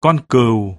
con cừu.